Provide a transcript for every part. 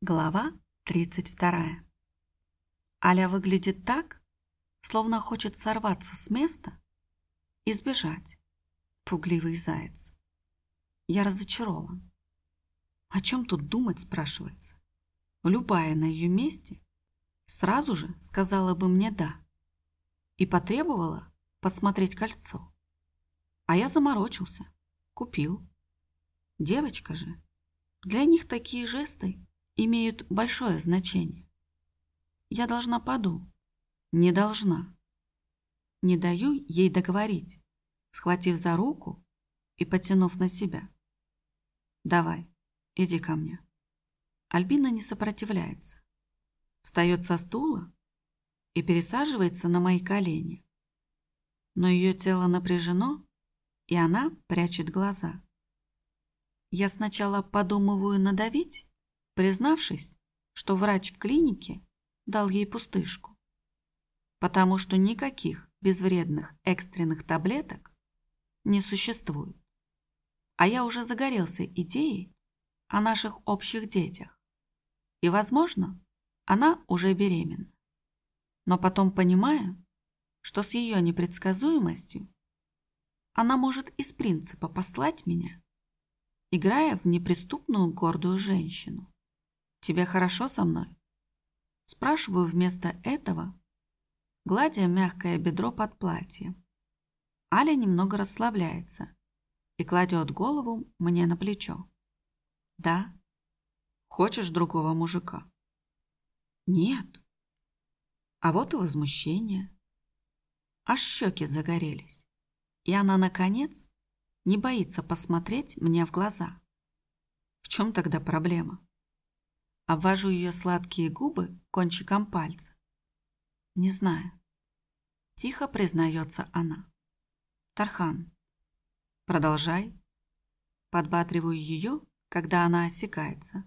Глава 32. Аля выглядит так, словно хочет сорваться с места и сбежать. Пугливый заяц. Я разочарован. О чем тут думать, спрашивается. Любая на ее месте сразу же сказала бы мне «да» и потребовала посмотреть кольцо. А я заморочился, купил. Девочка же, для них такие жесты имеют большое значение. Я должна Паду. Не должна. Не даю ей договорить, схватив за руку и потянув на себя. Давай, иди ко мне. Альбина не сопротивляется. Встает со стула и пересаживается на мои колени. Но ее тело напряжено, и она прячет глаза. Я сначала подумываю надавить, признавшись, что врач в клинике дал ей пустышку, потому что никаких безвредных экстренных таблеток не существует. А я уже загорелся идеей о наших общих детях. И, возможно, она уже беременна. Но потом понимаю, что с ее непредсказуемостью она может из принципа послать меня, играя в неприступную гордую женщину. Тебе хорошо со мной?» Спрашиваю вместо этого, гладя мягкое бедро под платье. Аля немного расслабляется и кладет голову мне на плечо. «Да? Хочешь другого мужика?» «Нет». А вот и возмущение. Аж щеки загорелись. И она, наконец, не боится посмотреть мне в глаза. В чем тогда проблема? Обвожу ее сладкие губы кончиком пальца. Не знаю. Тихо признается она. Тархан, продолжай. Подбатриваю ее, когда она осекается.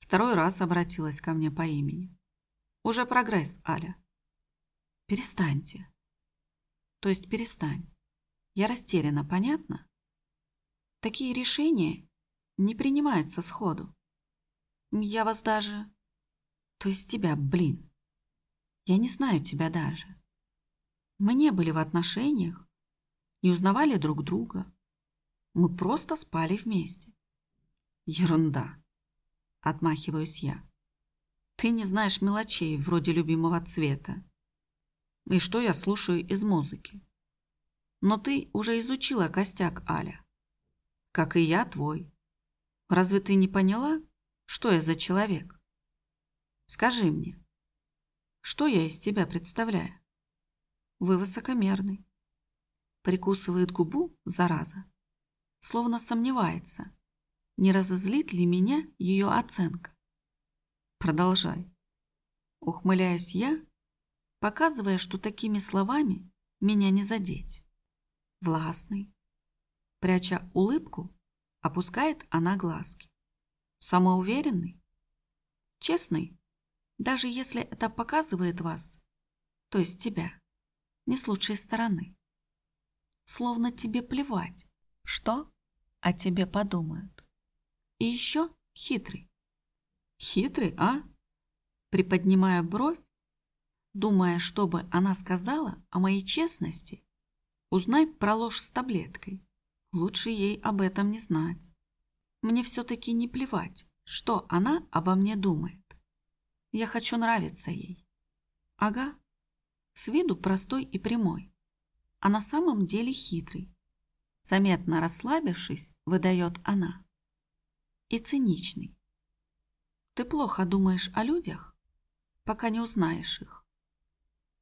Второй раз обратилась ко мне по имени. Уже прогресс, Аля. Перестаньте. То есть перестань. Я растеряна, понятно? Такие решения не принимаются сходу. Я вас даже... То есть тебя, блин. Я не знаю тебя даже. Мы не были в отношениях, не узнавали друг друга. Мы просто спали вместе. Ерунда. Отмахиваюсь я. Ты не знаешь мелочей вроде любимого цвета. И что я слушаю из музыки. Но ты уже изучила костяк Аля. Как и я твой. Разве ты не поняла, что я за человек? Скажи мне, что я из себя представляю? Вы высокомерный. Прикусывает губу, зараза. Словно сомневается, не разозлит ли меня ее оценка. Продолжай. Ухмыляюсь я, показывая, что такими словами меня не задеть. Властный. Пряча улыбку, опускает она глазки. Самоуверенный? Честный? Даже если это показывает вас, то есть тебя, не с лучшей стороны. Словно тебе плевать, что о тебе подумают. И еще хитрый. Хитрый, а? Приподнимая бровь, думая, чтобы она сказала о моей честности, узнай про ложь с таблеткой. Лучше ей об этом не знать. Мне все-таки не плевать, что она обо мне думает. Я хочу нравиться ей. Ага, с виду простой и прямой, а на самом деле хитрый. Заметно расслабившись, выдает она. И циничный. Ты плохо думаешь о людях, пока не узнаешь их.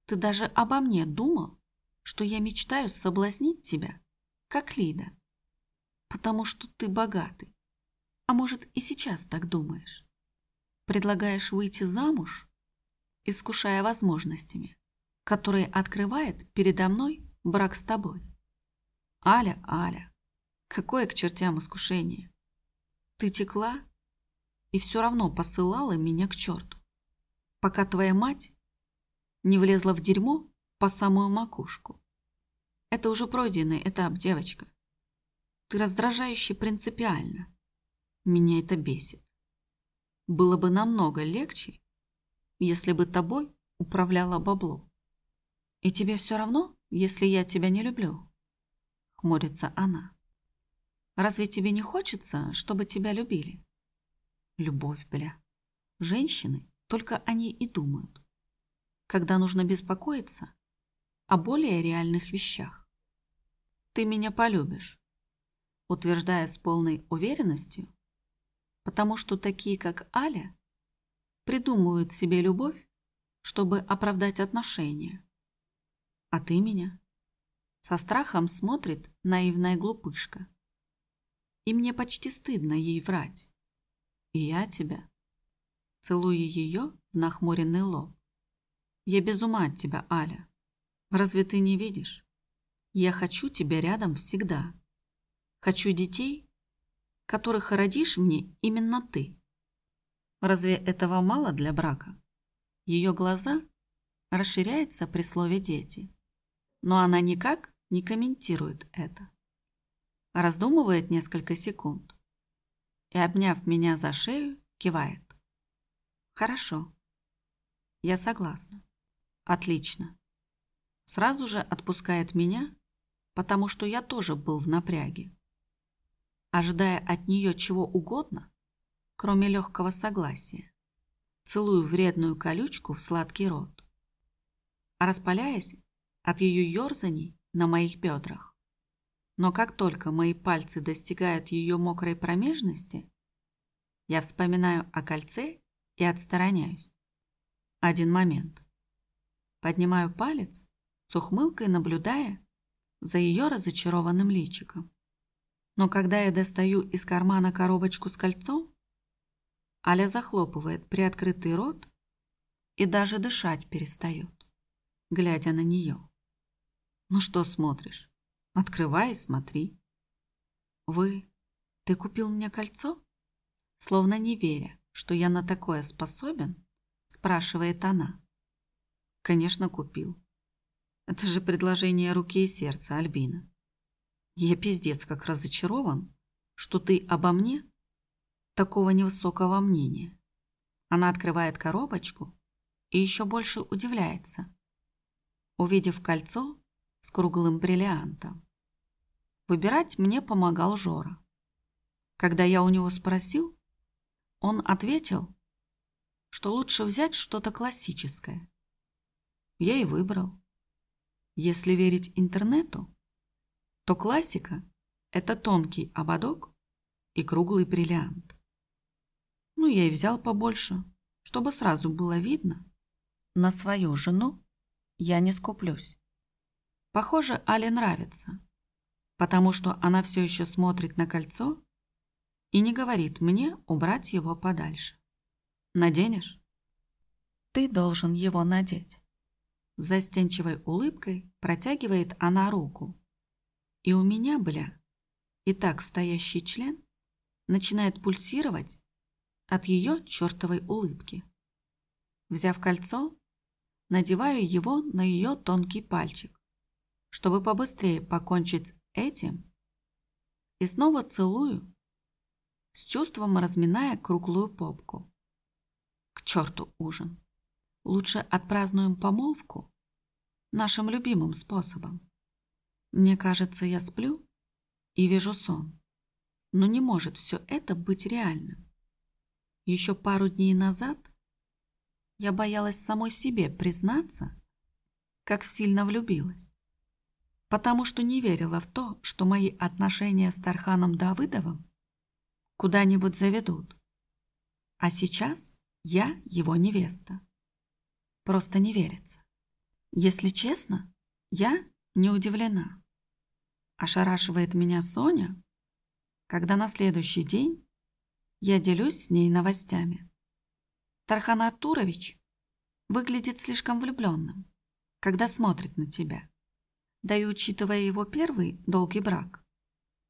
Ты даже обо мне думал, что я мечтаю соблазнить тебя, как Лида, потому что ты богатый. А может, и сейчас так думаешь? Предлагаешь выйти замуж, искушая возможностями, которые открывает передо мной брак с тобой. Аля, Аля, какое к чертям искушение? Ты текла и все равно посылала меня к черту, пока твоя мать не влезла в дерьмо по самую макушку. Это уже пройденный этап, девочка. Ты раздражающе принципиально. Меня это бесит. было бы намного легче, если бы тобой управляло бабло. И тебе все равно, если я тебя не люблю? Хмурится она. Разве тебе не хочется, чтобы тебя любили? Любовь, бля. Женщины только они и думают. Когда нужно беспокоиться о более реальных вещах. Ты меня полюбишь, утверждая с полной уверенностью, потому что такие, как Аля, придумывают себе любовь, чтобы оправдать отношения. А ты меня? Со страхом смотрит наивная глупышка. И мне почти стыдно ей врать. И я тебя. Целую ее в нахмуренный лоб. Я без ума от тебя, Аля. Разве ты не видишь? Я хочу тебя рядом всегда. Хочу детей, которых родишь мне именно ты. Разве этого мало для брака? Ее глаза расширяются при слове «дети». Но она никак не комментирует это. Раздумывает несколько секунд и, обняв меня за шею, кивает. Хорошо. Я согласна. Отлично. Сразу же отпускает меня, потому что я тоже был в напряге ожидая от нее чего угодно, кроме легкого согласия. Целую вредную колючку в сладкий рот, а распаляясь от ее ерзаний на моих бедрах. Но как только мои пальцы достигают ее мокрой промежности, я вспоминаю о кольце и отстраняюсь. Один момент. Поднимаю палец, с ухмылкой наблюдая за ее разочарованным личиком. Но когда я достаю из кармана коробочку с кольцом, Аля захлопывает приоткрытый рот и даже дышать перестает, глядя на нее. «Ну что смотришь? Открывай и смотри». «Вы... Ты купил мне кольцо?» Словно не веря, что я на такое способен, спрашивает она. «Конечно, купил. Это же предложение руки и сердца, Альбина. Я пиздец как разочарован, что ты обо мне такого невысокого мнения. Она открывает коробочку и еще больше удивляется, увидев кольцо с круглым бриллиантом. Выбирать мне помогал Жора. Когда я у него спросил, он ответил, что лучше взять что-то классическое. Я и выбрал. Если верить интернету, то классика – это тонкий ободок и круглый бриллиант. Ну, я и взял побольше, чтобы сразу было видно. На свою жену я не скуплюсь. Похоже, Але нравится, потому что она все еще смотрит на кольцо и не говорит мне убрать его подальше. Наденешь? Ты должен его надеть. Застенчивой улыбкой протягивает она руку и у меня, бля, и так стоящий член начинает пульсировать от ее чертовой улыбки. Взяв кольцо, надеваю его на ее тонкий пальчик, чтобы побыстрее покончить с этим, и снова целую, с чувством разминая круглую попку. К черту ужин. Лучше отпразднуем помолвку нашим любимым способом. Мне кажется, я сплю и вижу сон. Но не может все это быть реальным. Еще пару дней назад я боялась самой себе признаться, как сильно влюбилась. Потому что не верила в то, что мои отношения с Тарханом Давыдовым куда-нибудь заведут. А сейчас я его невеста. Просто не верится. Если честно, я не удивлена. Ошарашивает меня Соня, когда на следующий день я делюсь с ней новостями. Тархан Артурович выглядит слишком влюбленным, когда смотрит на тебя. Да и учитывая его первый долгий брак,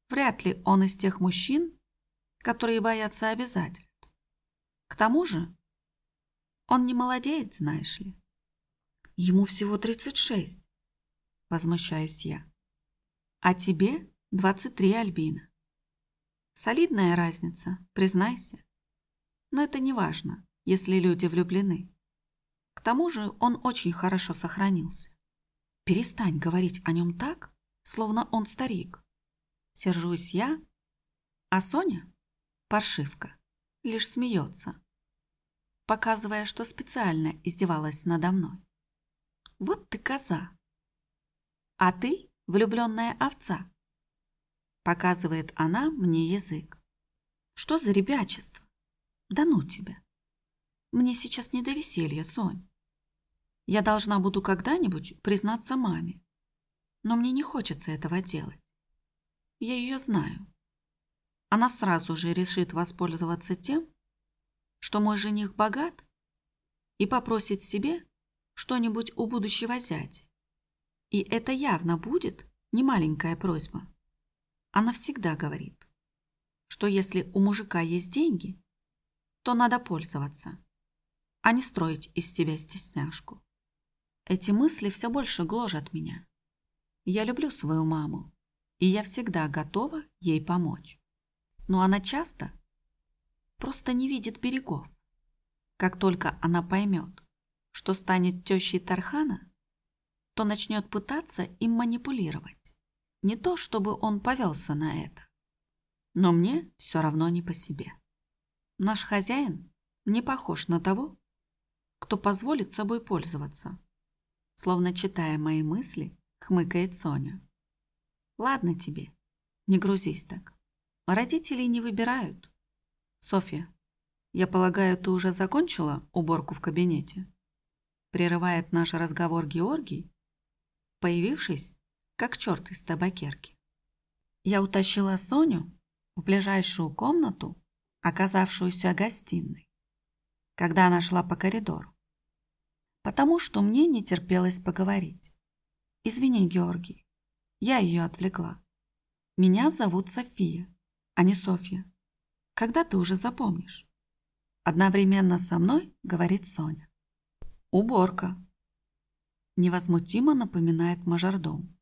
вряд ли он из тех мужчин, которые боятся обязательств. К тому же он не молодеет, знаешь ли. Ему всего 36, возмущаюсь я. А тебе 23 Альбина. Солидная разница, признайся. Но это не важно, если люди влюблены. К тому же он очень хорошо сохранился. Перестань говорить о нем так, словно он старик. Сержусь я, а Соня, паршивка, лишь смеется, показывая, что специально издевалась надо мной. Вот ты коза. А ты влюбленная овца. Показывает она мне язык. Что за ребячество? Да ну тебя. Мне сейчас не до веселья, Сонь. Я должна буду когда-нибудь признаться маме. Но мне не хочется этого делать. Я ее знаю. Она сразу же решит воспользоваться тем, что мой жених богат, и попросит себе что-нибудь у будущего зятя. И это явно будет не маленькая просьба. Она всегда говорит, что если у мужика есть деньги, то надо пользоваться, а не строить из себя стесняшку. Эти мысли все больше гложат меня. Я люблю свою маму, и я всегда готова ей помочь. Но она часто просто не видит берегов. Как только она поймет, что станет тещей Тархана, то начнет пытаться им манипулировать. Не то, чтобы он повелся на это. Но мне все равно не по себе. Наш хозяин не похож на того, кто позволит собой пользоваться. Словно читая мои мысли, хмыкает Соня. Ладно тебе, не грузись так. Родителей не выбирают. Софья, я полагаю, ты уже закончила уборку в кабинете? Прерывает наш разговор Георгий, появившись, как черт из табакерки. Я утащила Соню в ближайшую комнату, оказавшуюся гостиной, когда она шла по коридору потому что мне не терпелось поговорить. Извини, Георгий, я ее отвлекла. Меня зовут София, а не Софья. Когда ты уже запомнишь? Одновременно со мной говорит Соня. Уборка. Невозмутимо напоминает мажордом.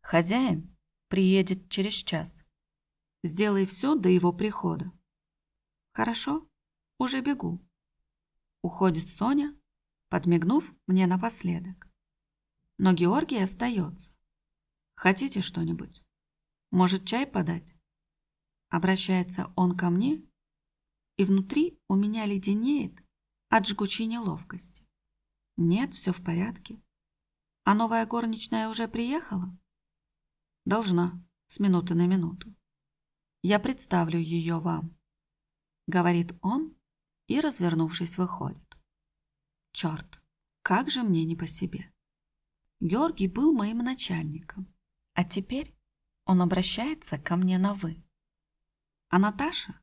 Хозяин приедет через час. Сделай все до его прихода. Хорошо, уже бегу. Уходит Соня, подмигнув мне напоследок. Но Георгий остается. Хотите что-нибудь? Может, чай подать? Обращается он ко мне, и внутри у меня леденеет от жгучей неловкости. Нет, все в порядке. А новая горничная уже приехала? Должна, с минуты на минуту. Я представлю ее вам, говорит он и, развернувшись, выходит. Черт, как же мне не по себе. Георгий был моим начальником, а теперь он обращается ко мне на «вы». А Наташа,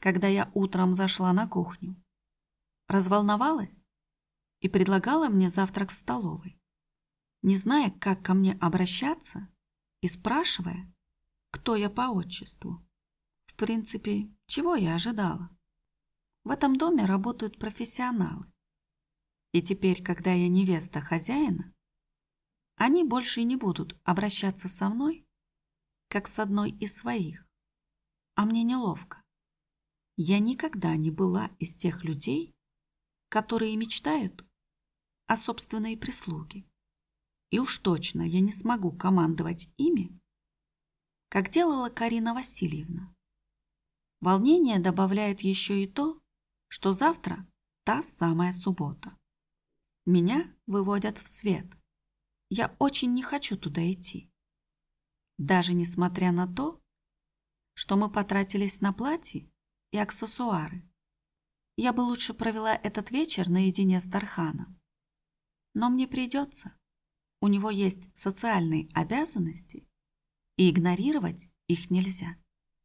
когда я утром зашла на кухню, разволновалась и предлагала мне завтрак в столовой, не зная, как ко мне обращаться и спрашивая, кто я по отчеству. В принципе, чего я ожидала? В этом доме работают профессионалы. И теперь, когда я невеста хозяина, они больше не будут обращаться со мной, как с одной из своих. А мне неловко. Я никогда не была из тех людей, которые мечтают о собственной прислуге. И уж точно я не смогу командовать ими, как делала Карина Васильевна. Волнение добавляет еще и то, что завтра та самая суббота. Меня выводят в свет. Я очень не хочу туда идти. Даже несмотря на то, что мы потратились на платье и аксессуары. Я бы лучше провела этот вечер наедине с Тарханом. Но мне придется. У него есть социальные обязанности, и игнорировать их нельзя.